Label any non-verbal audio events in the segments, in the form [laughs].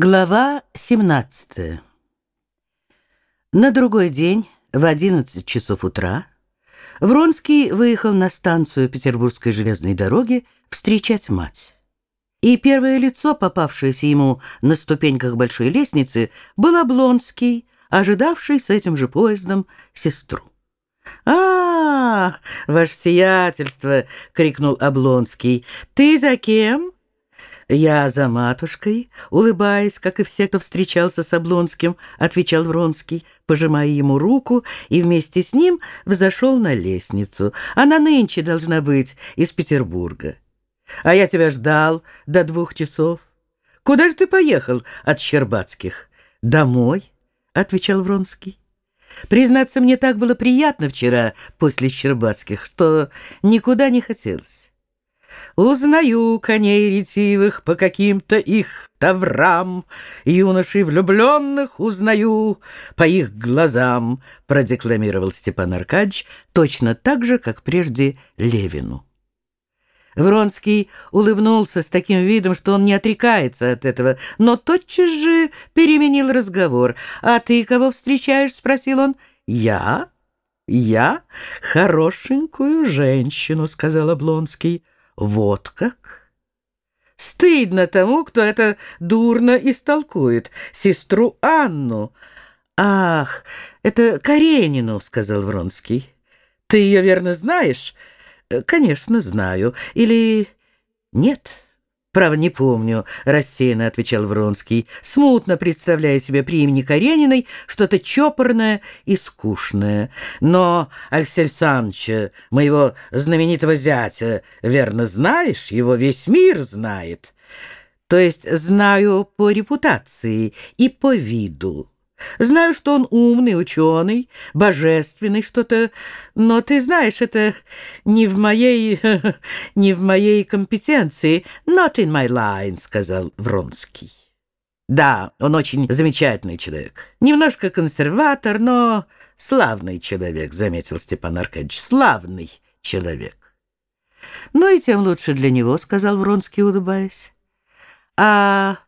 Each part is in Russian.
Глава 17 На другой день в 11 часов утра Вронский выехал на станцию Петербургской железной дороги встречать мать. И первое лицо, попавшееся ему на ступеньках большой лестницы, был Облонский, ожидавший с этим же поездом сестру. а, -а, -а ваше сиятельство!» — крикнул Облонский. «Ты за кем?» «Я за матушкой», улыбаясь, как и все, кто встречался с Облонским, отвечал Вронский, пожимая ему руку, и вместе с ним взошел на лестницу. Она нынче должна быть из Петербурга. «А я тебя ждал до двух часов. Куда же ты поехал от Щербатских?» «Домой», — отвечал Вронский. «Признаться, мне так было приятно вчера после Щербатских, что никуда не хотелось». Узнаю коней ретивых по каким-то их таврам, Юношей влюбленных узнаю по их глазам, продекламировал Степан Аркадьевич точно так же, как прежде Левину. Вронский улыбнулся с таким видом, что он не отрекается от этого, но тотчас же переменил разговор. «А ты кого встречаешь?» — спросил он. «Я? Я? Хорошенькую женщину», — сказал Облонский. Вот как? Стыдно тому, кто это дурно истолкует. Сестру Анну. Ах, это Каренину, сказал Вронский. Ты ее верно знаешь? Конечно, знаю. Или нет? «Право, не помню», — рассеянно отвечал Вронский, смутно представляя себе при имени Карениной что-то чопорное и скучное. «Но, Алексей Санча, моего знаменитого зятя, верно знаешь? Его весь мир знает». «То есть знаю по репутации и по виду». Знаю, что он умный, ученый, божественный что-то, но ты знаешь, это не в моей, [laughs] не в моей компетенции. Not in my line, сказал Вронский. Да, он очень замечательный человек. Немножко консерватор, но славный человек, заметил Степан Аркадьевич. Славный человек. Ну и тем лучше для него, сказал Вронский, улыбаясь. А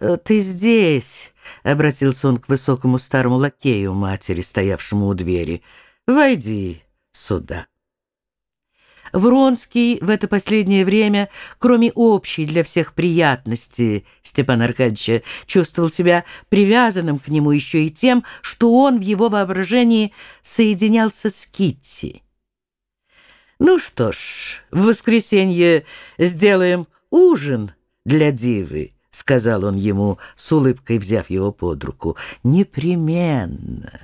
ты здесь... — обратился он к высокому старому лакею матери, стоявшему у двери. «Войди сюда». Вронский в это последнее время, кроме общей для всех приятности Степана Аркадьевича, чувствовал себя привязанным к нему еще и тем, что он в его воображении соединялся с Китти. «Ну что ж, в воскресенье сделаем ужин для дивы», — сказал он ему, с улыбкой взяв его под руку. «Непременно.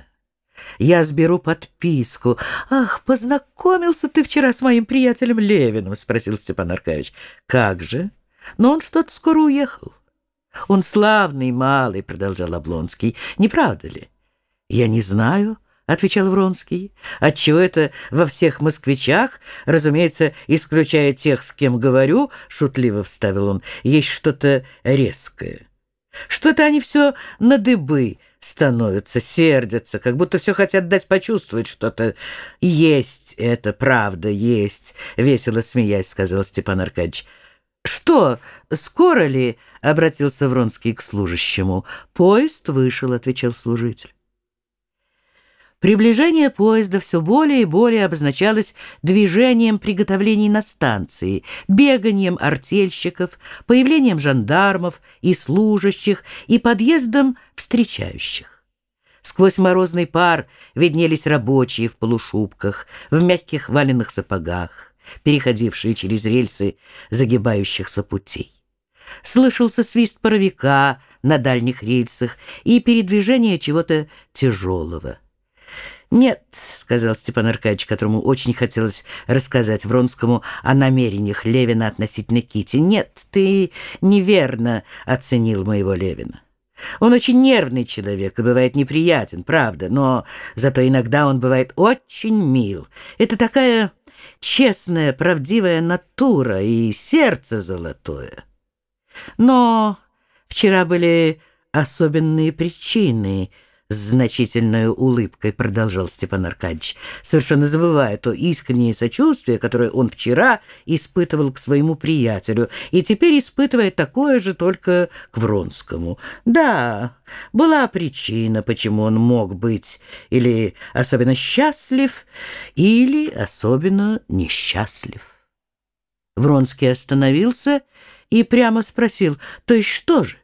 Я сберу подписку. Ах, познакомился ты вчера с моим приятелем Левиным?» — спросил Степан Аркадьевич. «Как же? Но он что-то скоро уехал». «Он славный, малый», — продолжал Облонский. «Не правда ли?» «Я не знаю». — отвечал Вронский. «Отчего это во всех москвичах, разумеется, исключая тех, с кем говорю, — шутливо вставил он, — есть что-то резкое. Что-то они все на дыбы становятся, сердятся, как будто все хотят дать почувствовать что-то. Есть это, правда, есть, — весело смеясь, — сказал Степан Аркадьевич. «Что, скоро ли?» — обратился Вронский к служащему. «Поезд вышел», — отвечал служитель. Приближение поезда все более и более обозначалось движением приготовлений на станции, беганием артельщиков, появлением жандармов и служащих и подъездом встречающих. Сквозь морозный пар виднелись рабочие в полушубках, в мягких валенных сапогах, переходившие через рельсы загибающихся путей. Слышался свист паровика на дальних рельсах и передвижение чего-то тяжелого. «Нет», — сказал Степан Аркадьевич, которому очень хотелось рассказать Вронскому о намерениях Левина относительно Кити. «Нет, ты неверно оценил моего Левина. Он очень нервный человек и бывает неприятен, правда, но зато иногда он бывает очень мил. Это такая честная, правдивая натура и сердце золотое. Но вчера были особенные причины — с значительной улыбкой продолжал Степан Аркадьевич, совершенно забывая то искреннее сочувствие, которое он вчера испытывал к своему приятелю, и теперь испытывает такое же только к Вронскому. Да, была причина, почему он мог быть или особенно счастлив, или особенно несчастлив. Вронский остановился и прямо спросил, то есть что же?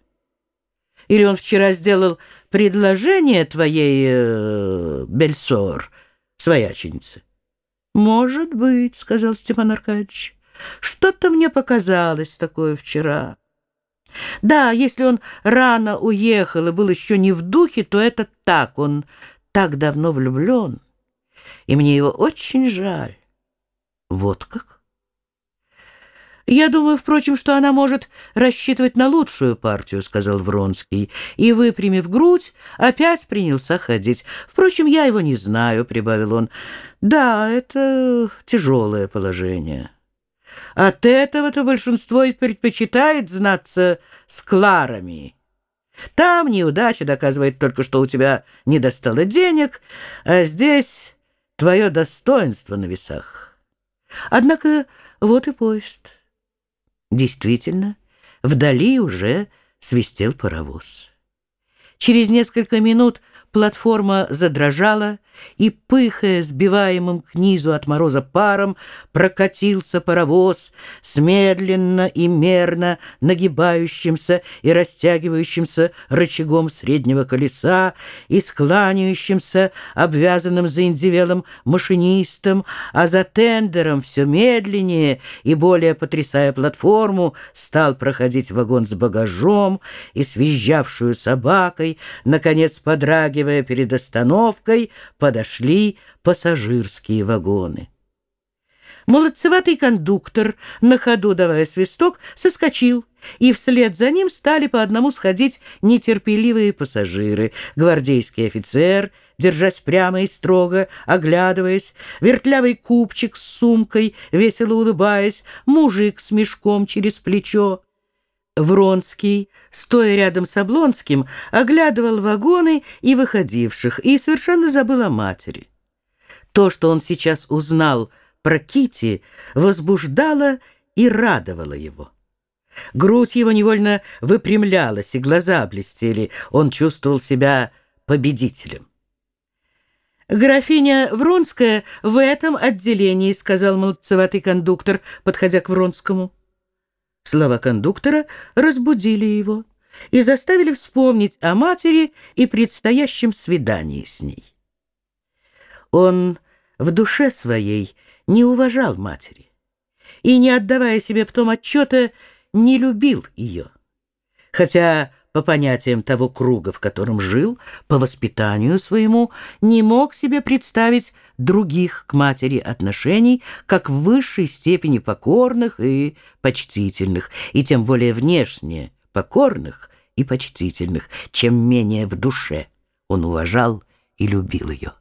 Или он вчера сделал предложение твоей э, Бельсор, свояченице? Может быть, сказал Степан Аркадьевич. Что-то мне показалось такое вчера. Да, если он рано уехал и был еще не в духе, то это так, он так давно влюблен, и мне его очень жаль. Вот как? «Я думаю, впрочем, что она может рассчитывать на лучшую партию», — сказал Вронский. И, выпрямив грудь, опять принялся ходить. «Впрочем, я его не знаю», — прибавил он. «Да, это тяжелое положение. От этого-то большинство и предпочитает знаться с Кларами». Там неудача доказывает только, что у тебя не достало денег, а здесь твое достоинство на весах. Однако вот и поезд». Действительно, вдали уже свистел паровоз. Через несколько минут Платформа задрожала, и, пыхая сбиваемым к низу от мороза паром, прокатился паровоз с медленно и мерно нагибающимся и растягивающимся рычагом среднего колеса и скланяющимся, обвязанным заиндивелым машинистом, а за тендером все медленнее и более потрясая платформу, стал проходить вагон с багажом и свизжавшую собакой, наконец подрагивая, Подскакивая перед остановкой, подошли пассажирские вагоны. Молодцеватый кондуктор, на ходу давая свисток, соскочил, и вслед за ним стали по одному сходить нетерпеливые пассажиры. Гвардейский офицер, держась прямо и строго, оглядываясь, вертлявый купчик с сумкой, весело улыбаясь, мужик с мешком через плечо. Вронский, стоя рядом с Облонским, оглядывал вагоны и выходивших и совершенно забыл о матери. То, что он сейчас узнал про Кити, возбуждало и радовало его. Грудь его невольно выпрямлялась, и глаза блестели. Он чувствовал себя победителем. «Графиня Вронская в этом отделении», — сказал молодцеватый кондуктор, подходя к Вронскому. Слова кондуктора разбудили его и заставили вспомнить о матери и предстоящем свидании с ней. Он в душе своей не уважал матери и, не отдавая себе в том отчета, не любил ее, хотя по понятиям того круга, в котором жил, по воспитанию своему, не мог себе представить других к матери отношений, как в высшей степени покорных и почтительных, и тем более внешне покорных и почтительных, чем менее в душе он уважал и любил ее.